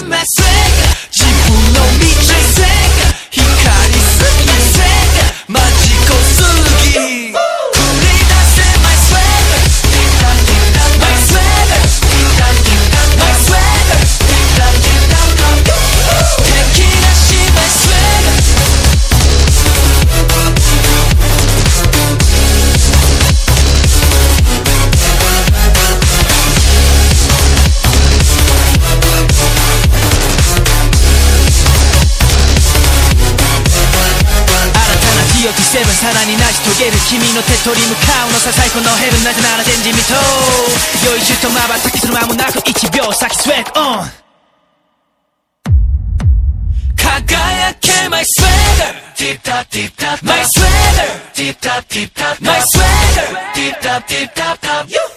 the message セブンさらに成し遂げる君の手取り向かうのさ最高のヘルなぜなら全人未踏よいしゅとまばたきする間もなく1秒先スウェット。オン輝けマイスウェーダーティッタティッタマイスウェーダーティッタティッタマイスウェーダーティッタティッタタ